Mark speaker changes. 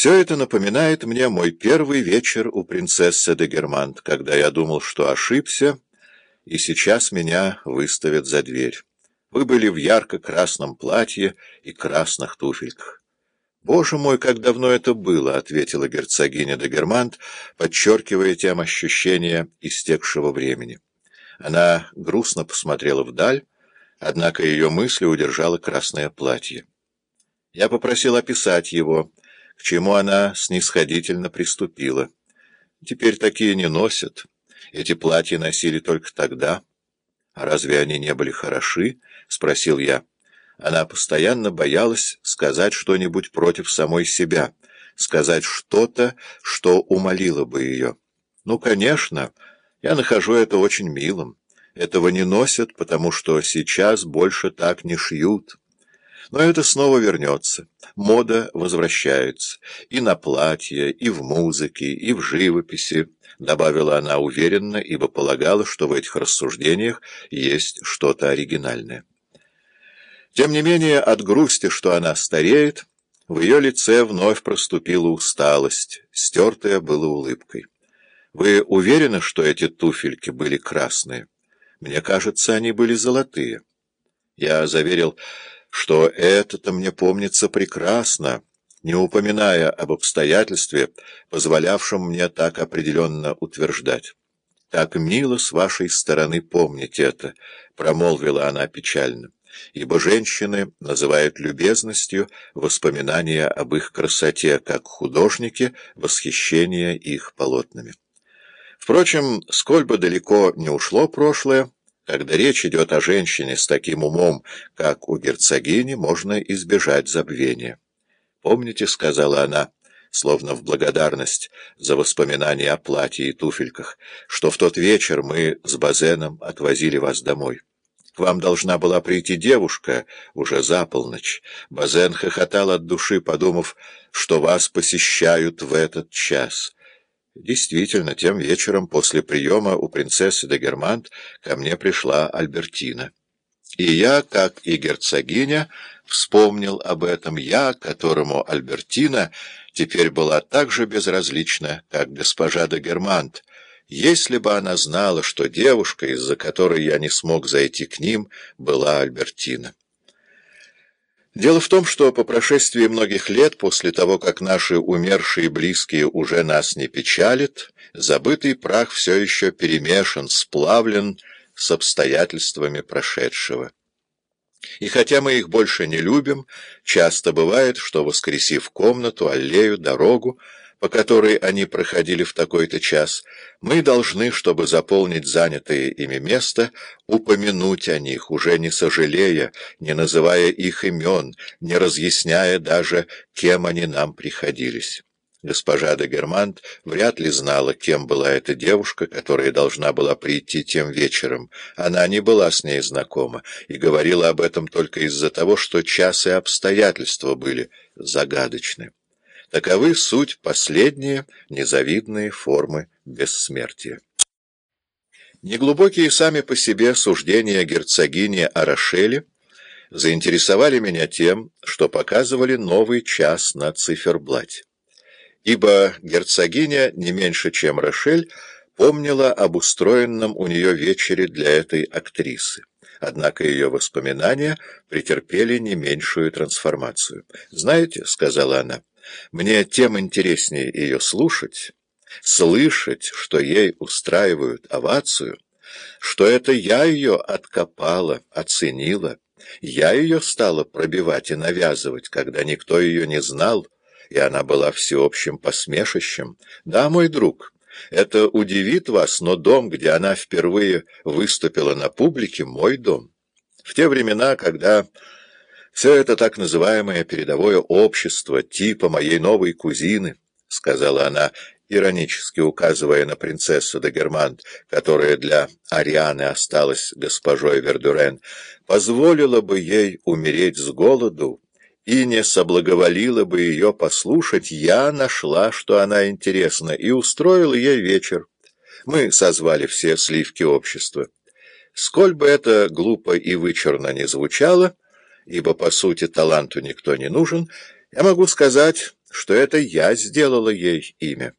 Speaker 1: Все это напоминает мне мой первый вечер у принцессы де Германт, когда я думал, что ошибся, и сейчас меня выставят за дверь. Вы были в ярко-красном платье и красных туфельках. «Боже мой, как давно это было!» — ответила герцогиня де Германт, подчеркивая тем ощущение истекшего времени. Она грустно посмотрела вдаль, однако ее мысли удержало красное платье. Я попросил описать его, к чему она снисходительно приступила. Теперь такие не носят. Эти платья носили только тогда. А разве они не были хороши? — спросил я. Она постоянно боялась сказать что-нибудь против самой себя, сказать что-то, что умолило бы ее. Ну, конечно, я нахожу это очень милым. Этого не носят, потому что сейчас больше так не шьют. Но это снова вернется. Мода возвращается. И на платье, и в музыке, и в живописи, добавила она уверенно, ибо полагала, что в этих рассуждениях есть что-то оригинальное. Тем не менее, от грусти, что она стареет, в ее лице вновь проступила усталость, стертая была улыбкой. «Вы уверены, что эти туфельки были красные? Мне кажется, они были золотые». Я заверил что это-то мне помнится прекрасно, не упоминая об обстоятельстве, позволявшем мне так определенно утверждать. «Как мило с вашей стороны помнить это», — промолвила она печально, «ибо женщины называют любезностью воспоминания об их красоте, как художники — восхищение их полотнами». Впрочем, сколь бы далеко не ушло прошлое, когда речь идет о женщине с таким умом, как у герцогини, можно избежать забвения. «Помните, — сказала она, словно в благодарность за воспоминания о платье и туфельках, что в тот вечер мы с Базеном отвозили вас домой. К вам должна была прийти девушка уже за полночь. Базен хохотал от души, подумав, что вас посещают в этот час». Действительно, тем вечером после приема у принцессы де Германт ко мне пришла Альбертина. И я, как и герцогиня, вспомнил об этом я, которому Альбертина теперь была так же безразлична, как госпожа де Германт, если бы она знала, что девушка, из-за которой я не смог зайти к ним, была Альбертина. Дело в том, что по прошествии многих лет, после того, как наши умершие близкие уже нас не печалят, забытый прах все еще перемешан, сплавлен с обстоятельствами прошедшего. И хотя мы их больше не любим, часто бывает, что, воскресив комнату, аллею, дорогу, по которой они проходили в такой-то час, мы должны, чтобы заполнить занятое ими место, упомянуть о них, уже не сожалея, не называя их имен, не разъясняя даже, кем они нам приходились. Госпожа де Германт вряд ли знала, кем была эта девушка, которая должна была прийти тем вечером. Она не была с ней знакома и говорила об этом только из-за того, что час и обстоятельства были загадочны. Таковы суть последние незавидные формы бессмертия. Неглубокие сами по себе суждения герцогини Арашели заинтересовали меня тем, что показывали новый час на циферблате. Ибо герцогиня не меньше, чем Рошель, помнила об устроенном у нее вечере для этой актрисы. Однако ее воспоминания претерпели не меньшую трансформацию. «Знаете», — сказала она, — мне тем интереснее ее слушать, слышать, что ей устраивают овацию, что это я ее откопала, оценила, я ее стала пробивать и навязывать, когда никто ее не знал, и она была всеобщим посмешищем. Да, мой друг, это удивит вас, но дом, где она впервые выступила на публике, мой дом. В те времена, когда... Все это так называемое передовое общество типа моей новой кузины, — сказала она, иронически указывая на принцессу де Германт, которая для Арианы осталась госпожой Вердурен, позволила бы ей умереть с голоду и не соблаговолила бы ее послушать, я нашла, что она интересна, и устроила ей вечер. Мы созвали все сливки общества. Сколь бы это глупо и вычурно не звучало, — ибо, по сути, таланту никто не нужен, я могу сказать, что это я сделала ей имя.